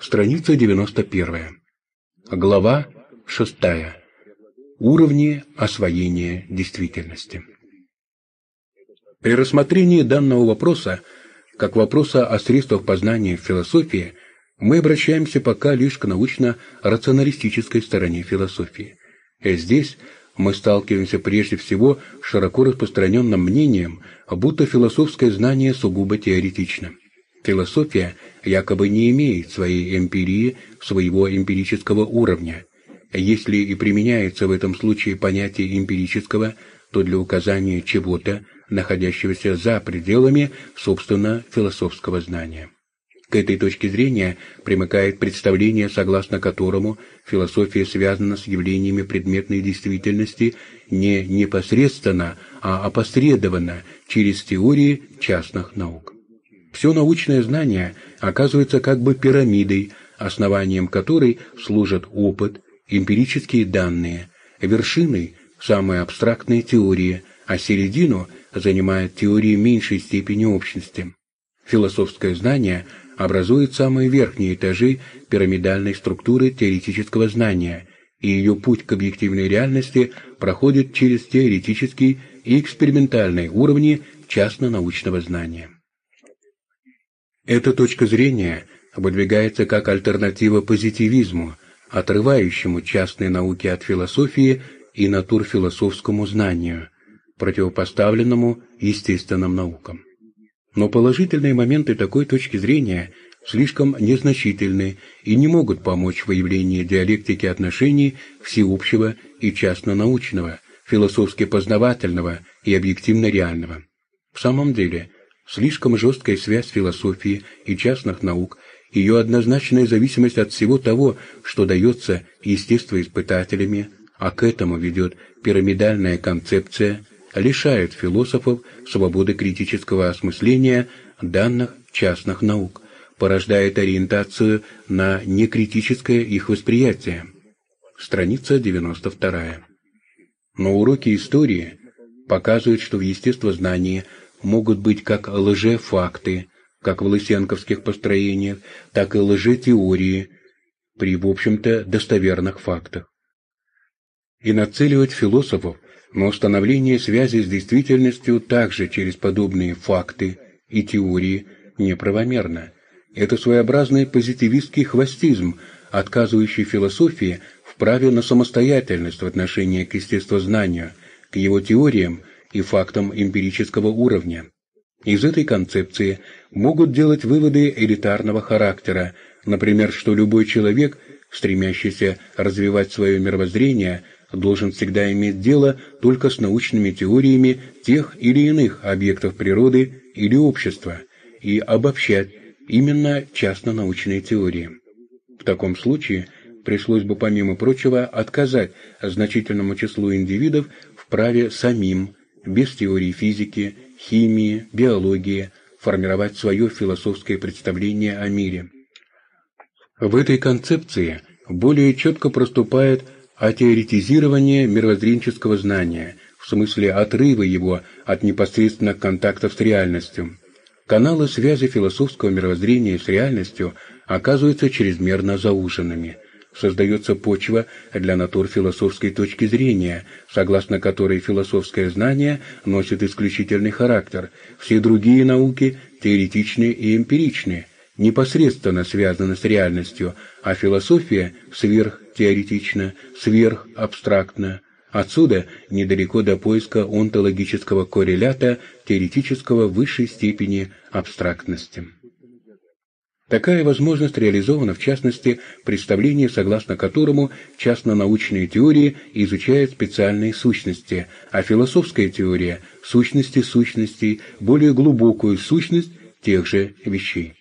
Страница 91. Глава 6. Уровни освоения действительности. При рассмотрении данного вопроса, как вопроса о средствах познания в философии, мы обращаемся пока лишь к научно-рационалистической стороне философии. И здесь мы сталкиваемся прежде всего с широко распространенным мнением, будто философское знание сугубо теоретично. Философия якобы не имеет своей эмпирии, своего эмпирического уровня. Если и применяется в этом случае понятие эмпирического, то для указания чего-то, находящегося за пределами, собственно, философского знания. К этой точке зрения примыкает представление, согласно которому философия связана с явлениями предметной действительности не непосредственно, а опосредованно через теории частных наук. Все научное знание оказывается как бы пирамидой, основанием которой служат опыт, эмпирические данные, вершиной – самые абстрактные теории, а середину занимает теории меньшей степени общности. Философское знание – образует самые верхние этажи пирамидальной структуры теоретического знания, и ее путь к объективной реальности проходит через теоретический и экспериментальные уровни частно-научного знания. Эта точка зрения выдвигается как альтернатива позитивизму, отрывающему частные науки от философии и натурфилософскому знанию, противопоставленному естественным наукам. Но положительные моменты такой точки зрения слишком незначительны и не могут помочь в выявлении диалектики отношений всеобщего и частно-научного, философски-познавательного и объективно-реального. В самом деле, слишком жесткая связь философии и частных наук, ее однозначная зависимость от всего того, что дается естествоиспытателями, а к этому ведет пирамидальная концепция – лишает философов свободы критического осмысления данных частных наук, порождает ориентацию на некритическое их восприятие. Страница 92. Но уроки истории показывают, что в естествознании могут быть как лжефакты, как в лысенковских построениях, так и лжетеории при, в общем-то, достоверных фактах. И нацеливать философов но установление связи с действительностью также через подобные факты и теории неправомерно. Это своеобразный позитивистский хвостизм, отказывающий философии в праве на самостоятельность в отношении к естествознанию, к его теориям и фактам эмпирического уровня. Из этой концепции могут делать выводы элитарного характера, например, что любой человек, стремящийся развивать свое мировоззрение – должен всегда иметь дело только с научными теориями тех или иных объектов природы или общества и обобщать именно частно-научные теории. В таком случае пришлось бы, помимо прочего, отказать значительному числу индивидов в праве самим, без теории физики, химии, биологии, формировать свое философское представление о мире. В этой концепции более четко проступает а теоретизирование мировоззренческого знания, в смысле отрыва его от непосредственных контактов с реальностью. Каналы связи философского мировоззрения с реальностью оказываются чрезмерно зауженными. Создается почва для натурфилософской точки зрения, согласно которой философское знание носит исключительный характер, все другие науки теоретичны и эмпиричны, непосредственно связаны с реальностью, а философия сверхтеоретична, сверхабстрактна. Отсюда недалеко до поиска онтологического коррелята теоретического высшей степени абстрактности. Такая возможность реализована в частности представлении, согласно которому частно-научные теории изучают специальные сущности, а философская теория – сущности сущностей, более глубокую сущность тех же вещей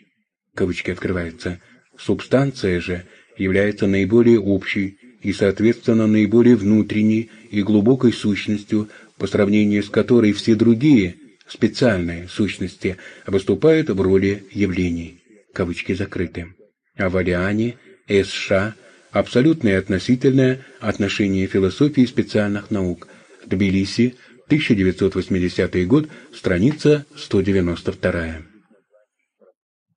кавычки открываются, субстанция же является наиболее общей и, соответственно, наиболее внутренней и глубокой сущностью, по сравнению с которой все другие специальные сущности выступают в роли явлений. Кавычки закрыты. А в Ариане, США, абсолютное и относительное отношение философии специальных наук. Тбилиси, 1980 год, страница 192.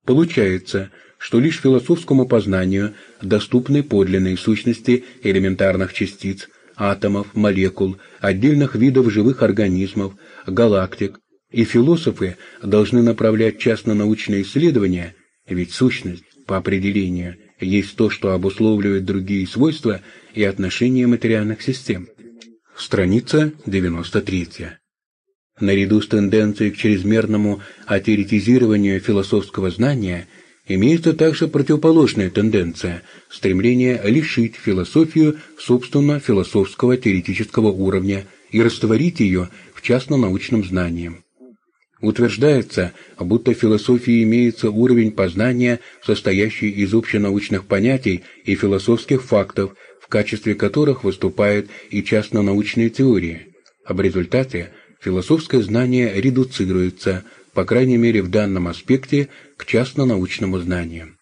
Получается, что лишь философскому познанию доступны подлинные сущности элементарных частиц, атомов, молекул, отдельных видов живых организмов, галактик, и философы должны направлять частно-научные исследования, ведь сущность, по определению, есть то, что обусловливает другие свойства и отношения материальных систем. Страница 93. Наряду с тенденцией к чрезмерному атеоретизированию философского знания имеется также противоположная тенденция – стремление лишить философию собственно философского теоретического уровня и растворить ее в частно-научном знании. Утверждается, будто в философии имеется уровень познания, состоящий из общенаучных понятий и философских фактов, в качестве которых выступают и частно-научные теории. Об результате философское знание редуцируется, по крайней мере в данном аспекте, к частно-научному знанию.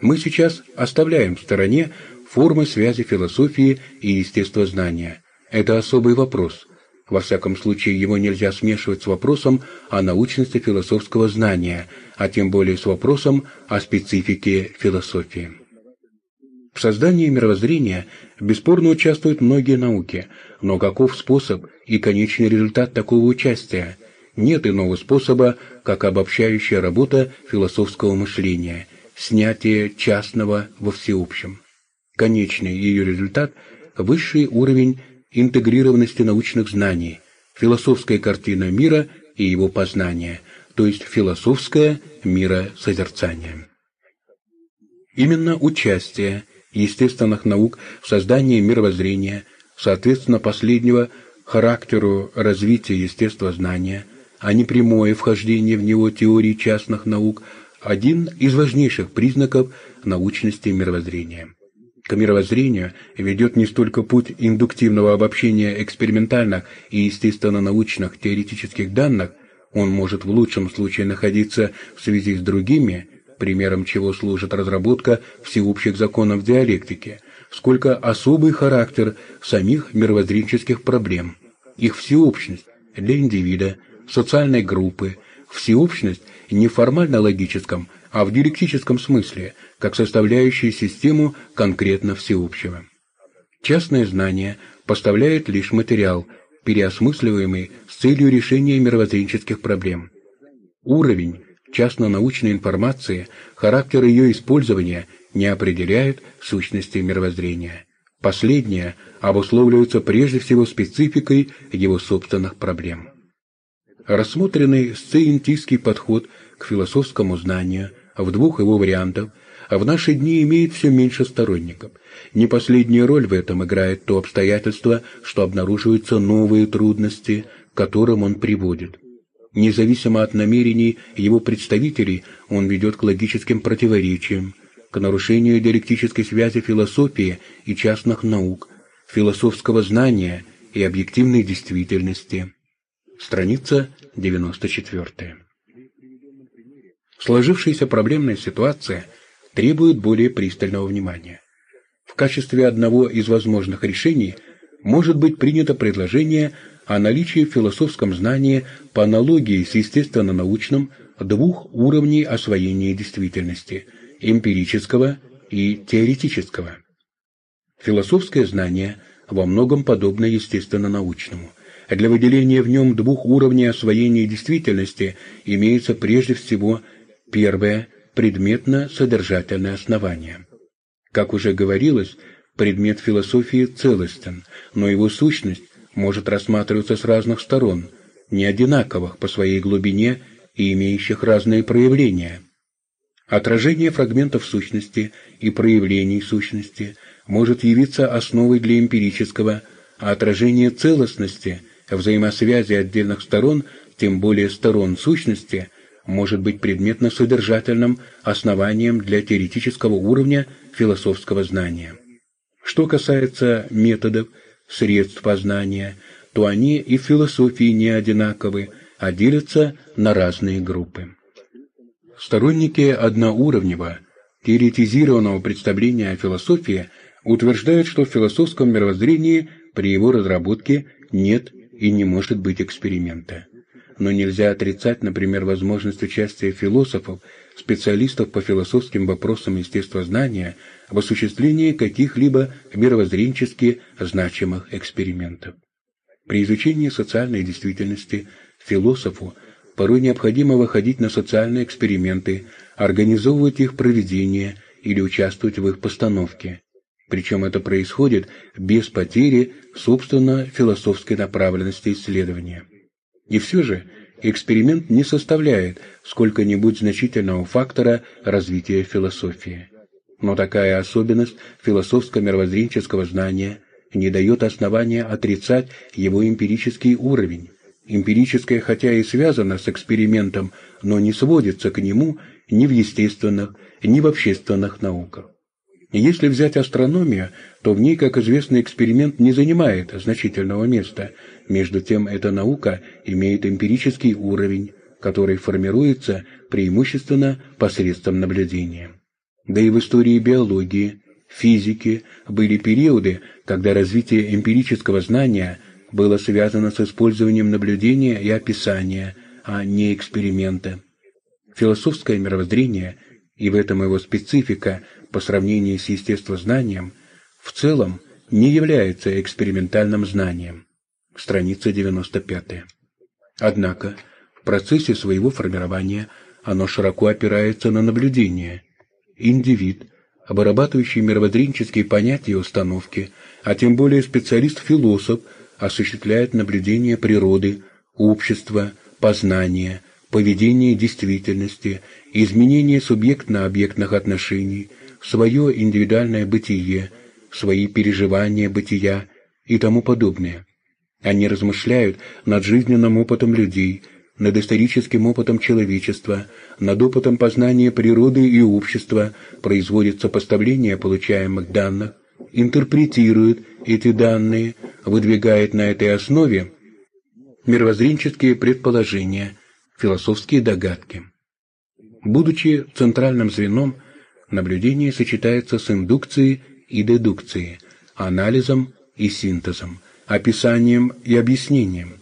Мы сейчас оставляем в стороне формы связи философии и естествознания. Это особый вопрос. Во всяком случае, его нельзя смешивать с вопросом о научности философского знания, а тем более с вопросом о специфике философии. В создании мировоззрения бесспорно участвуют многие науки, но каков способ и конечный результат такого участия? Нет иного способа, как обобщающая работа философского мышления, снятие частного во всеобщем. Конечный ее результат – высший уровень интегрированности научных знаний, философская картина мира и его познания, то есть философское миросозерцание. Именно участие естественных наук в создании мировоззрения, соответственно последнего характеру развития естествознания, а не прямое вхождение в него теории частных наук, один из важнейших признаков научности мировоззрения. К мировоззрению ведет не столько путь индуктивного обобщения экспериментальных и естественно-научных теоретических данных, он может в лучшем случае находиться в связи с другими, примером чего служит разработка всеобщих законов диалектики, сколько особый характер самих мировоззренческих проблем, их всеобщность для индивида, социальной группы, всеобщность в формально-логическом, а в диалектическом смысле, как составляющую систему конкретно всеобщего. Частное знание поставляет лишь материал, переосмысливаемый с целью решения мировоззренческих проблем. Уровень частно-научной информации, характер ее использования не определяет сущности мировоззрения. Последнее обусловливается прежде всего спецификой его собственных проблем. Рассмотренный сциентистский подход к философскому знанию в двух его вариантах в наши дни имеет все меньше сторонников. Не последнюю роль в этом играет то обстоятельство, что обнаруживаются новые трудности, к которым он приводит. Независимо от намерений его представителей, он ведет к логическим противоречиям, к нарушению диалектической связи философии и частных наук, философского знания и объективной действительности. Страница 94. Сложившаяся проблемная ситуация требует более пристального внимания. В качестве одного из возможных решений может быть принято предложение о наличии в философском знании по аналогии с естественно-научным двух уровней освоения действительности – эмпирического и теоретического. Философское знание во многом подобно естественно-научному. Для выделения в нем двух уровней освоения действительности имеется прежде всего первое – предметно-содержательное основание. Как уже говорилось, предмет философии целостен, но его сущность может рассматриваться с разных сторон, не одинаковых по своей глубине и имеющих разные проявления. Отражение фрагментов сущности и проявлений сущности может явиться основой для эмпирического, а отражение целостности, взаимосвязи отдельных сторон, тем более сторон сущности, может быть предметно-содержательным основанием для теоретического уровня философского знания. Что касается методов, средств познания, то они и в философии не одинаковы, а делятся на разные группы. Сторонники одноуровневого, теоретизированного представления о философии утверждают, что в философском мировоззрении при его разработке нет и не может быть эксперимента. Но нельзя отрицать, например, возможность участия философов специалистов по философским вопросам естествознания в осуществлении каких-либо мировоззренчески значимых экспериментов. При изучении социальной действительности философу порой необходимо выходить на социальные эксперименты, организовывать их проведение или участвовать в их постановке. Причем это происходит без потери, собственно, философской направленности исследования. И все же эксперимент не составляет сколько-нибудь значительного фактора развития философии. Но такая особенность философско-мировоззренческого знания не дает основания отрицать его эмпирический уровень. Эмпирическое, хотя и связано с экспериментом, но не сводится к нему ни в естественных, ни в общественных науках. Если взять астрономию, то в ней, как известно, эксперимент не занимает значительного места. Между тем, эта наука имеет эмпирический уровень, который формируется преимущественно посредством наблюдения. Да и в истории биологии, физики были периоды, когда развитие эмпирического знания было связано с использованием наблюдения и описания, а не эксперимента. Философское мировоззрение, и в этом его специфика, по сравнению с естествознанием, в целом не является экспериментальным знанием. Страница 95. Однако, в процессе своего формирования оно широко опирается на наблюдение. Индивид, обрабатывающий мировоззренческие понятия и установки, а тем более специалист-философ, осуществляет наблюдение природы, общества, познания, поведения действительности, изменения субъектно-объектных отношений – свое индивидуальное бытие, свои переживания бытия и тому подобное. Они размышляют над жизненным опытом людей, над историческим опытом человечества, над опытом познания природы и общества, производят сопоставление получаемых данных, интерпретируют эти данные, выдвигает на этой основе мировоззренческие предположения, философские догадки. Будучи центральным звеном Наблюдение сочетается с индукцией и дедукцией, анализом и синтезом, описанием и объяснением.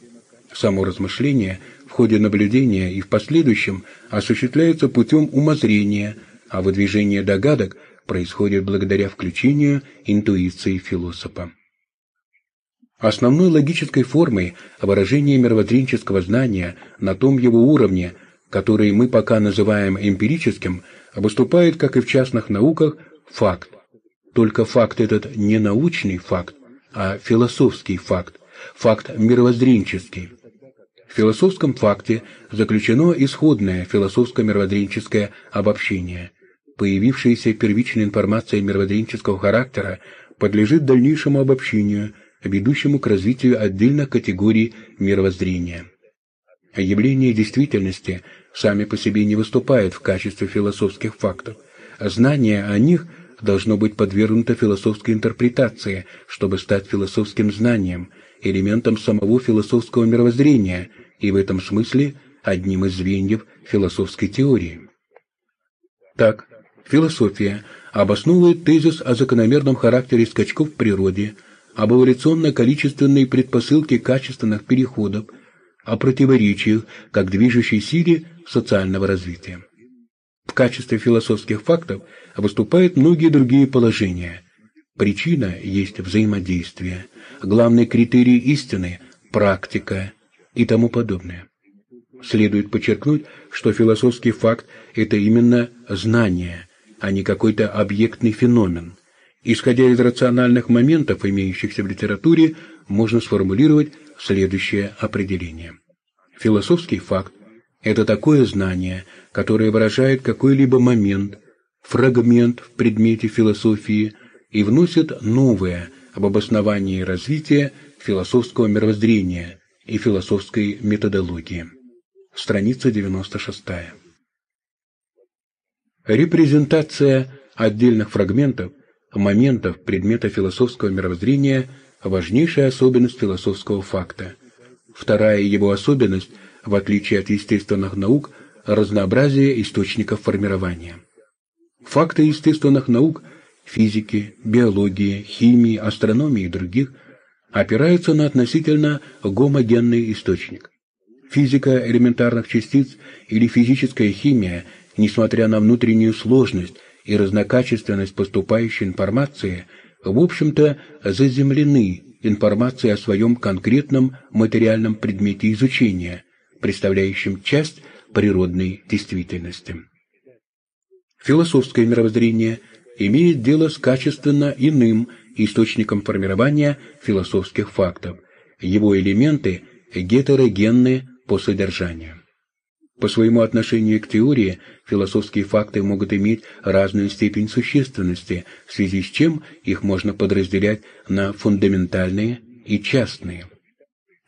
Само размышление в ходе наблюдения и в последующем осуществляется путем умозрения, а выдвижение догадок происходит благодаря включению интуиции философа. Основной логической формой выражения мировоззренческого знания на том его уровне, который мы пока называем эмпирическим, выступает, как и в частных науках, факт. Только факт этот не научный факт, а философский факт, факт мировоззренческий. В философском факте заключено исходное философско-мировоззренческое обобщение. Появившаяся первичная информация мировоззренческого характера подлежит дальнейшему обобщению, ведущему к развитию отдельных категорий мировоззрения. Явления действительности сами по себе не выступают в качестве философских фактов. Знание о них должно быть подвергнуто философской интерпретации, чтобы стать философским знанием, элементом самого философского мировоззрения и в этом смысле одним из звеньев философской теории. Так, философия обосновывает тезис о закономерном характере скачков в природе, об эволюционно-количественной предпосылке качественных переходов – о противоречиях как движущей силе социального развития. В качестве философских фактов выступают многие другие положения. Причина есть взаимодействие, главный критерий истины – практика и тому подобное. Следует подчеркнуть, что философский факт – это именно знание, а не какой-то объектный феномен. Исходя из рациональных моментов, имеющихся в литературе, можно сформулировать следующее определение. Философский факт – это такое знание, которое выражает какой-либо момент, фрагмент в предмете философии и вносит новое об обосновании развития философского мировоззрения и философской методологии. Страница 96. Репрезентация отдельных фрагментов, моментов предмета философского мировоззрения – важнейшая особенность философского факта. Вторая его особенность, в отличие от естественных наук, разнообразие источников формирования. Факты естественных наук – физики, биологии, химии, астрономии и других – опираются на относительно гомогенный источник. Физика элементарных частиц или физическая химия несмотря на внутреннюю сложность и разнокачественность поступающей информации, в общем-то заземлены информацией о своем конкретном материальном предмете изучения, представляющем часть природной действительности. Философское мировоззрение имеет дело с качественно иным источником формирования философских фактов. Его элементы гетерогенны по содержанию. По своему отношению к теории философские факты могут иметь разную степень существенности, в связи с чем их можно подразделять на фундаментальные и частные.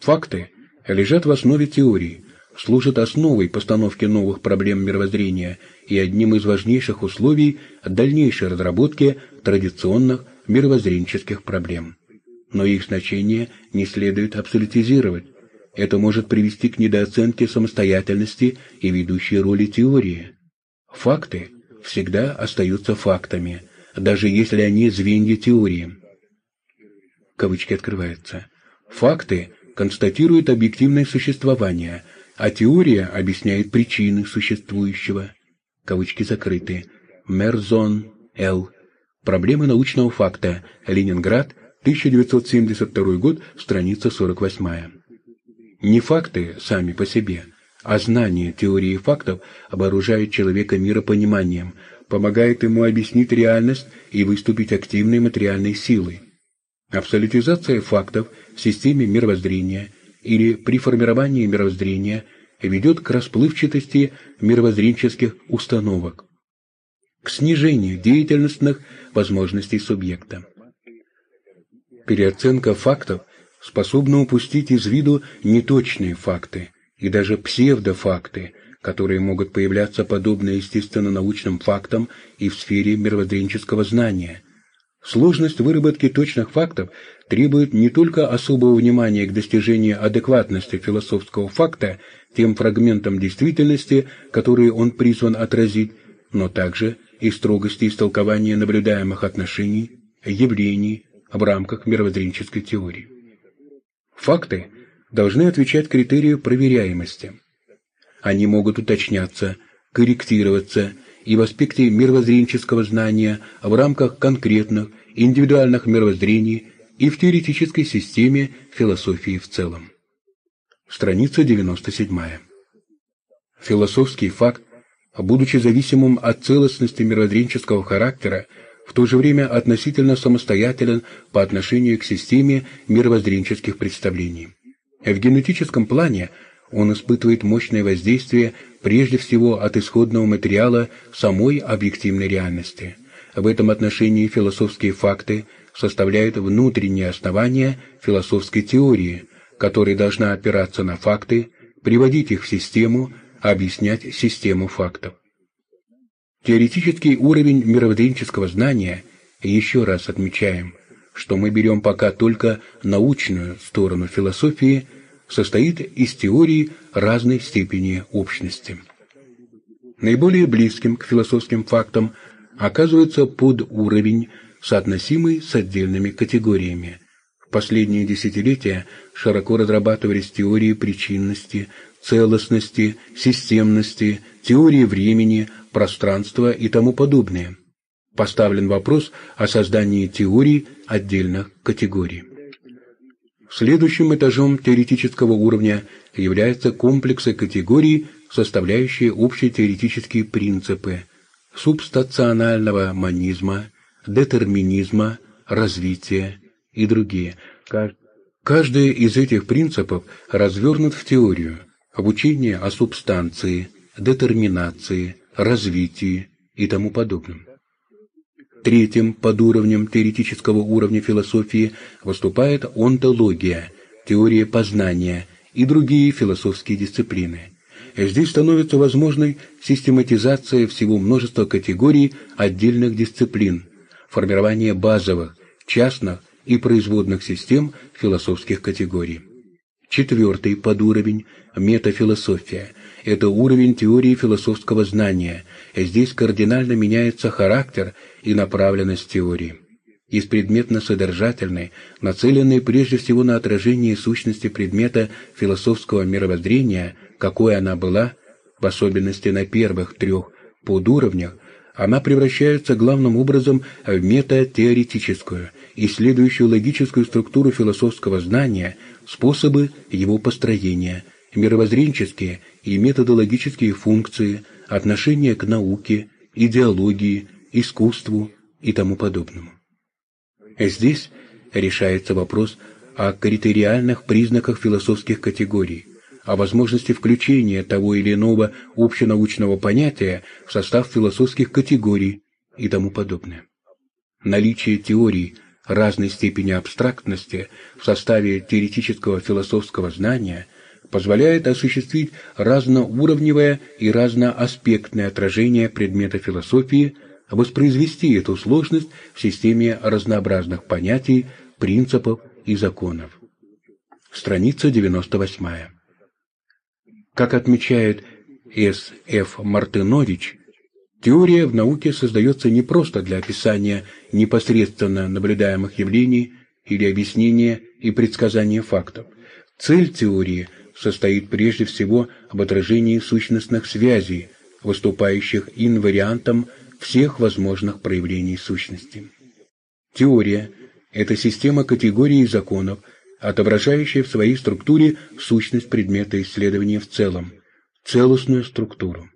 Факты лежат в основе теории, служат основой постановки новых проблем мировоззрения и одним из важнейших условий дальнейшей разработки традиционных мировоззренческих проблем. Но их значение не следует абсолютизировать. Это может привести к недооценке самостоятельности и ведущей роли теории. Факты всегда остаются фактами, даже если они звенья теории. Кавычки открываются. Факты констатируют объективное существование, а теория объясняет причины существующего. Кавычки закрыты. Мерзон Л. Проблемы научного факта. Ленинград, 1972 год, страница 48. Не факты сами по себе, а знание теории фактов оборужает человека миропониманием, помогает ему объяснить реальность и выступить активной материальной силой. Абсолютизация фактов в системе мировоззрения или при формировании мировоззрения ведет к расплывчатости мировоззренческих установок, к снижению деятельностных возможностей субъекта. Переоценка фактов способна упустить из виду неточные факты и даже псевдофакты, которые могут появляться подобно естественно-научным фактам и в сфере мировоззренческого знания. Сложность выработки точных фактов требует не только особого внимания к достижению адекватности философского факта тем фрагментам действительности, которые он призван отразить, но также и строгости истолкования наблюдаемых отношений, явлений в рамках мировоззренческой теории. Факты должны отвечать критерию проверяемости. Они могут уточняться, корректироваться и в аспекте мировоззренческого знания в рамках конкретных, индивидуальных мировоззрений и в теоретической системе философии в целом. Страница 97. Философский факт, будучи зависимым от целостности мировоззренческого характера, в то же время относительно самостоятелен по отношению к системе мировоззренческих представлений. В генетическом плане он испытывает мощное воздействие прежде всего от исходного материала самой объективной реальности. В этом отношении философские факты составляют внутреннее основание философской теории, которая должна опираться на факты, приводить их в систему, объяснять систему фактов. Теоретический уровень мировоззренческого знания, еще раз отмечаем, что мы берем пока только научную сторону философии, состоит из теорий разной степени общности. Наиболее близким к философским фактам оказывается подуровень, соотносимый с отдельными категориями. В последние десятилетия широко разрабатывались теории причинности, целостности, системности, теории времени, пространства и тому подобное. Поставлен вопрос о создании теорий отдельных категорий. Следующим этажом теоретического уровня являются комплексы категорий, составляющие общие теоретические принципы субстационального монизма, детерминизма, развития и другие. Каждый из этих принципов развернут в теорию, обучение о субстанции, детерминации, развитии и тому подобном. Третьим подуровнем теоретического уровня философии выступает онтология, теория познания и другие философские дисциплины. Здесь становится возможной систематизация всего множества категорий отдельных дисциплин, формирование базовых, частных и производных систем философских категорий. Четвертый подуровень – метафилософия – это уровень теории философского знания. Здесь кардинально меняется характер и направленность теории. Из предметно-содержательной, нацеленной прежде всего на отражение сущности предмета философского мировоззрения, какой она была, в особенности на первых трех подуровнях она превращается главным образом в метатеоретическую, исследующую логическую структуру философского знания, способы его построения, мировоззренческие и методологические функции, отношения к науке, идеологии, искусству и тому подобному. Здесь решается вопрос о критериальных признаках философских категорий, о возможности включения того или иного общенаучного понятия в состав философских категорий и тому подобное. Наличие теорий разной степени абстрактности в составе теоретического философского знания позволяет осуществить разноуровневое и разноаспектное отражение предмета философии, воспроизвести эту сложность в системе разнообразных понятий, принципов и законов. Страница 98. Как отмечает С. Ф. Мартынович, теория в науке создается не просто для описания непосредственно наблюдаемых явлений или объяснения и предсказания фактов. Цель теории состоит прежде всего об отражении сущностных связей, выступающих инвариантом всех возможных проявлений сущности. Теория – это система категорий и законов, отображающая в своей структуре сущность предмета исследования в целом, целостную структуру.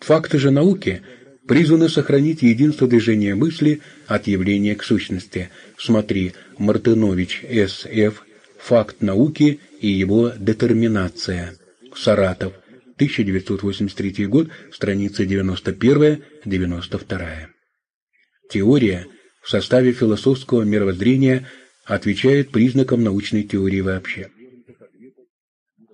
Факты же науки призваны сохранить единство движения мысли от явления к сущности. Смотри, Мартынович, С.Ф., «Факт науки и его детерминация». Саратов, 1983 год, страница 91-92. Теория в составе философского мировоззрения отвечает признакам научной теории вообще.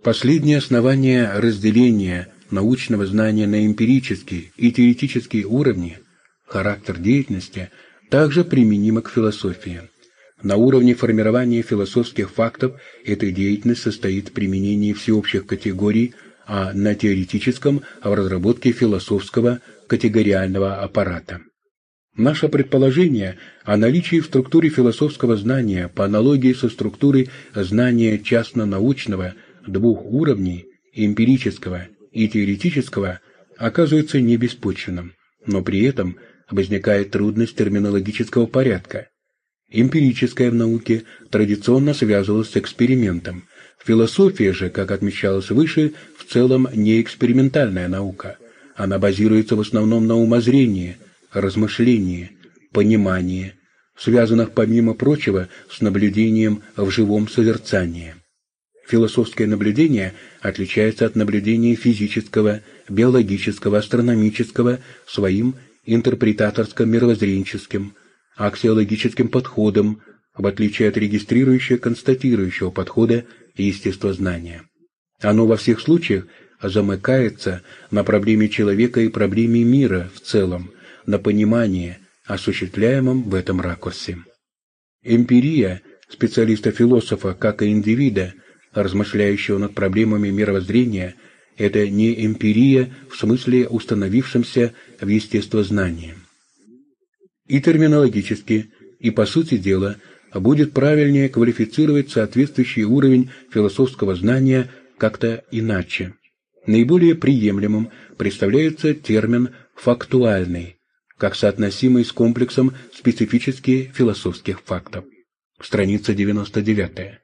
Последнее основание разделения научного знания на эмпирические и теоретические уровни, характер деятельности, также применимо к философии. На уровне формирования философских фактов эта деятельность состоит в применении всеобщих категорий – а на теоретическом – в разработке философского категориального аппарата. Наше предположение о наличии в структуре философского знания по аналогии со структурой знания частно-научного двух уровней – эмпирического и теоретического – оказывается не беспочвенным, но при этом возникает трудность терминологического порядка. Эмпирическое в науке традиционно связывалось с экспериментом – Философия же, как отмечалось выше, в целом не экспериментальная наука. Она базируется в основном на умозрении, размышлении, понимании, связанных, помимо прочего, с наблюдением в живом созерцании. Философское наблюдение отличается от наблюдения физического, биологического, астрономического своим интерпретаторско-мировоззренческим, аксиологическим подходом, в отличие от регистрирующего-констатирующего подхода естествознания. Оно во всех случаях замыкается на проблеме человека и проблеме мира в целом, на понимании, осуществляемом в этом ракурсе. Эмпирия специалиста-философа, как и индивида, размышляющего над проблемами мировоззрения, это не эмпирия в смысле установившемся в естествознании. И терминологически, и по сути дела – будет правильнее квалифицировать соответствующий уровень философского знания как-то иначе. Наиболее приемлемым представляется термин «фактуальный», как соотносимый с комплексом специфически философских фактов. Страница 99.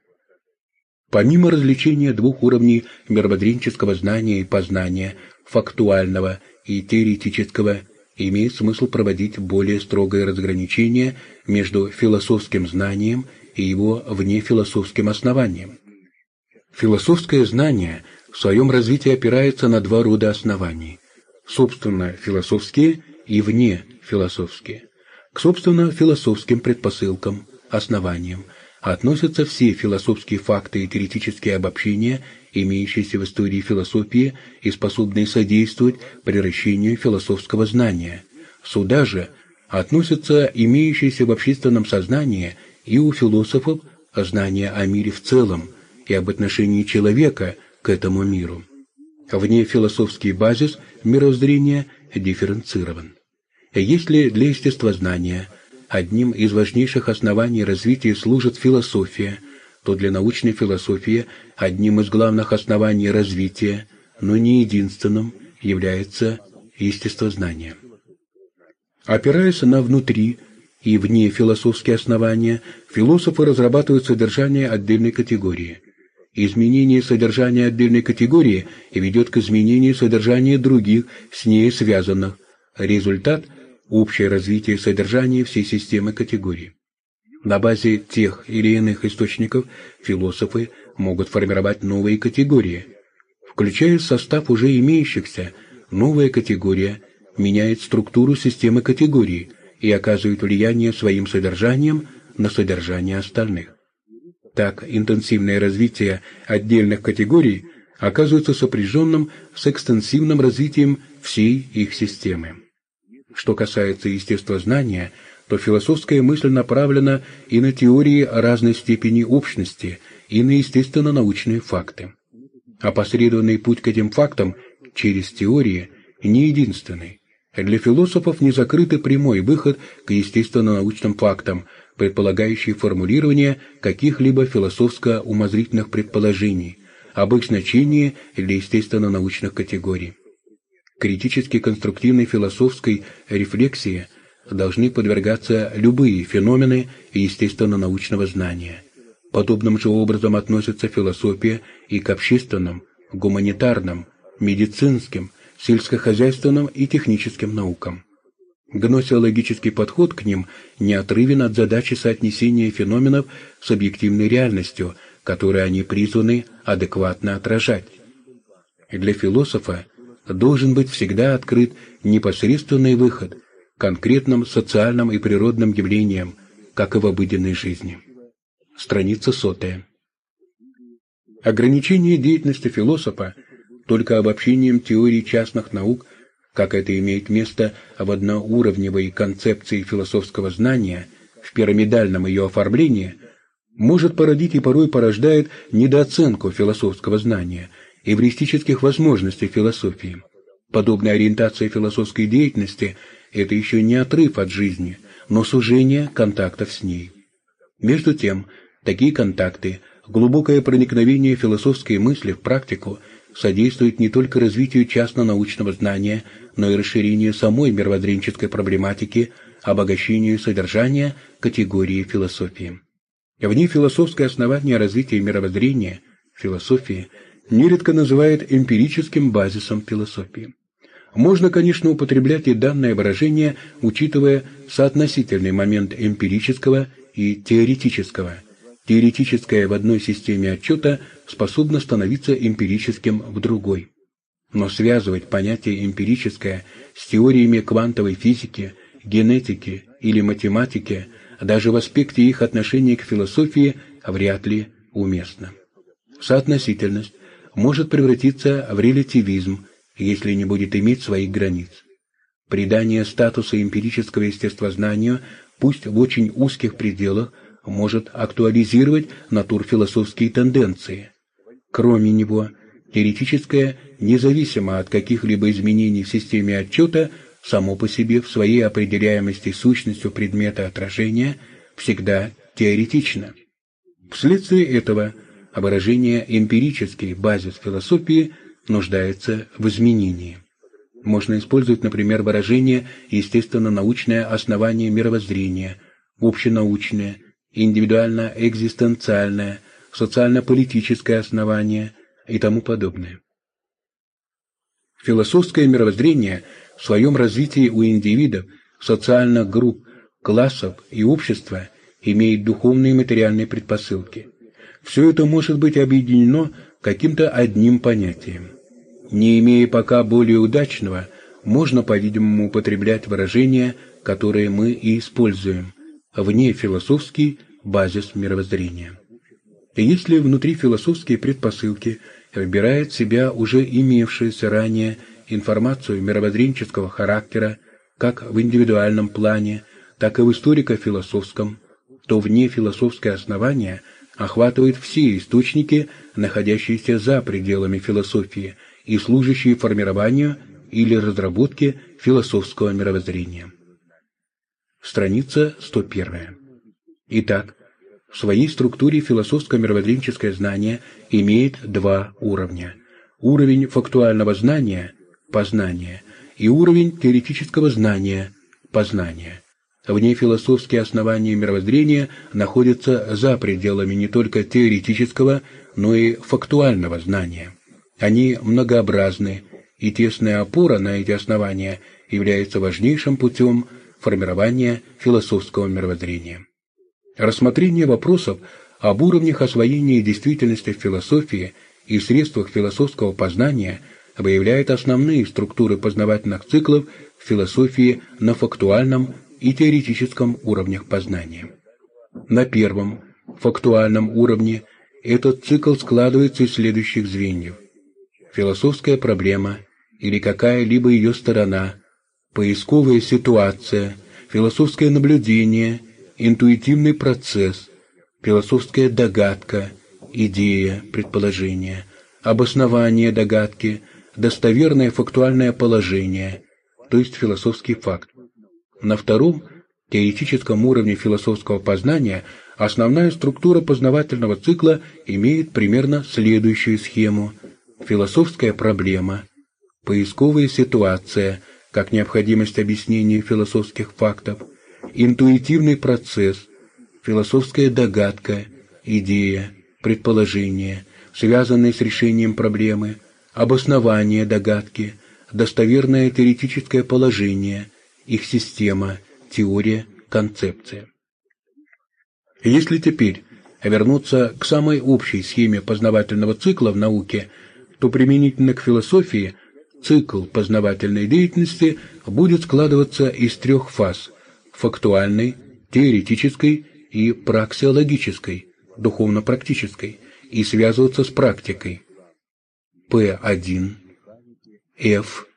Помимо развлечения двух уровней мировоззренческого знания и познания, фактуального и теоретического имеет смысл проводить более строгое разграничение между философским знанием и его внефилософским основанием. Философское знание в своем развитии опирается на два рода оснований – собственно философские и внефилософские. К собственно философским предпосылкам, основаниям относятся все философские факты и теоретические обобщения имеющиеся в истории философии и способные содействовать превращению философского знания. Сюда же относятся имеющиеся в общественном сознании и у философов знания о мире в целом и об отношении человека к этому миру. Вне философский базис мировоззрения дифференцирован. Если для естествознания одним из важнейших оснований развития служит философия – то для научной философии одним из главных оснований развития, но не единственным, является естествознания. Опираясь на внутри и вне философские основания, философы разрабатывают содержание отдельной категории. Изменение содержания отдельной категории ведет к изменению содержания других, с ней связанных. Результат – общее развитие содержания всей системы категорий. На базе тех или иных источников философы могут формировать новые категории. Включая состав уже имеющихся, новая категория меняет структуру системы категорий и оказывает влияние своим содержанием на содержание остальных. Так, интенсивное развитие отдельных категорий оказывается сопряженным с экстенсивным развитием всей их системы. Что касается естествознания – то философская мысль направлена и на теории разной степени общности, и на естественно-научные факты. Опосредованный путь к этим фактам через теории не единственный. Для философов не закрытый прямой выход к естественно-научным фактам, предполагающий формулирование каких-либо философско-умозрительных предположений об их значении для естественно-научных категорий. Критически конструктивной философской рефлексии – должны подвергаться любые феномены естественно-научного знания. Подобным же образом относится философия и к общественным, гуманитарным, медицинским, сельскохозяйственным и техническим наукам. Гносеологический подход к ним неотрывен от задачи соотнесения феноменов с объективной реальностью, которую они призваны адекватно отражать. Для философа должен быть всегда открыт непосредственный выход конкретным социальным и природным явлениям, как и в обыденной жизни. Страница сотая. Ограничение деятельности философа только обобщением теории частных наук, как это имеет место в одноуровневой концепции философского знания, в пирамидальном ее оформлении, может породить и порой порождает недооценку философского знания, эвристических возможностей философии. Подобная ориентация философской деятельности – это еще не отрыв от жизни, но сужение контактов с ней. Между тем, такие контакты, глубокое проникновение философской мысли в практику содействуют не только развитию частно-научного знания, но и расширению самой мировоззренческой проблематики, обогащению содержания категории философии. В ней философское основание развития мировоззрения, философии, нередко называют эмпирическим базисом философии. Можно, конечно, употреблять и данное выражение, учитывая соотносительный момент эмпирического и теоретического. Теоретическое в одной системе отчета способно становиться эмпирическим в другой. Но связывать понятие эмпирическое с теориями квантовой физики, генетики или математики даже в аспекте их отношения к философии вряд ли уместно. Соотносительность может превратиться в релятивизм, если не будет иметь своих границ. Придание статуса эмпирического естествознанию, пусть в очень узких пределах, может актуализировать натурфилософские тенденции. Кроме него, теоретическое, независимо от каких-либо изменений в системе отчета, само по себе в своей определяемости сущностью предмета отражения всегда теоретично. Вследствие этого выражение «эмпирический базис философии» нуждается в изменении. Можно использовать, например, выражение «естественно-научное основание мировоззрения», «общенаучное», «индивидуально-экзистенциальное», «социально-политическое основание» и тому подобное. Философское мировоззрение в своем развитии у индивидов, социальных групп, классов и общества имеет духовные и материальные предпосылки. Все это может быть объединено каким-то одним понятием. Не имея пока более удачного, можно, по-видимому, употреблять выражение, которое мы и используем, вне философский базис мировоззрения. Если внутри философские предпосылки выбирает в себя уже имевшуюся ранее информацию мировоззренческого характера, как в индивидуальном плане, так и в историко-философском, то вне философское основание – охватывает все источники, находящиеся за пределами философии и служащие формированию или разработке философского мировоззрения. Страница 101. Итак, в своей структуре философско-мировоззренческое знание имеет два уровня. Уровень фактуального знания, познания, и уровень теоретического знания, познания. В ней философские основания мировоззрения находятся за пределами не только теоретического, но и фактуального знания. Они многообразны, и тесная опора на эти основания является важнейшим путем формирования философского мировоззрения. Рассмотрение вопросов об уровнях освоения действительности в философии и средствах философского познания выявляет основные структуры познавательных циклов в философии на фактуальном и теоретическом уровнях познания. На первом, фактуальном уровне этот цикл складывается из следующих звеньев. Философская проблема или какая-либо ее сторона, поисковая ситуация, философское наблюдение, интуитивный процесс, философская догадка, идея, предположение, обоснование догадки, достоверное фактуальное положение, то есть философский факт. На втором, теоретическом уровне философского познания основная структура познавательного цикла имеет примерно следующую схему. Философская проблема, поисковая ситуация, как необходимость объяснения философских фактов, интуитивный процесс, философская догадка, идея, предположение, связанные с решением проблемы, обоснование догадки, достоверное теоретическое положение, их система, теория, концепция. Если теперь вернуться к самой общей схеме познавательного цикла в науке, то применительно к философии цикл познавательной деятельности будет складываться из трех фаз – фактуальной, теоретической и праксиологической, духовно-практической, и связываться с практикой. П1, Ф,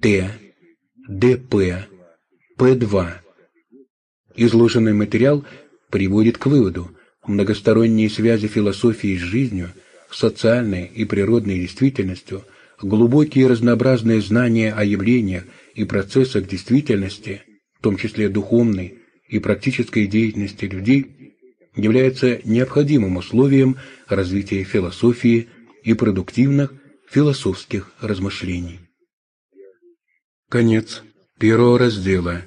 Т, ДП, П2. Изложенный материал приводит к выводу, многосторонние связи философии с жизнью, социальной и природной действительностью, глубокие разнообразные знания о явлениях и процессах действительности, том числе духовной и практической деятельности людей, являются необходимым условием развития философии и продуктивных философских размышлений. Конец первого раздела.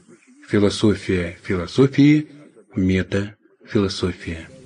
Философия философии, метафилософия.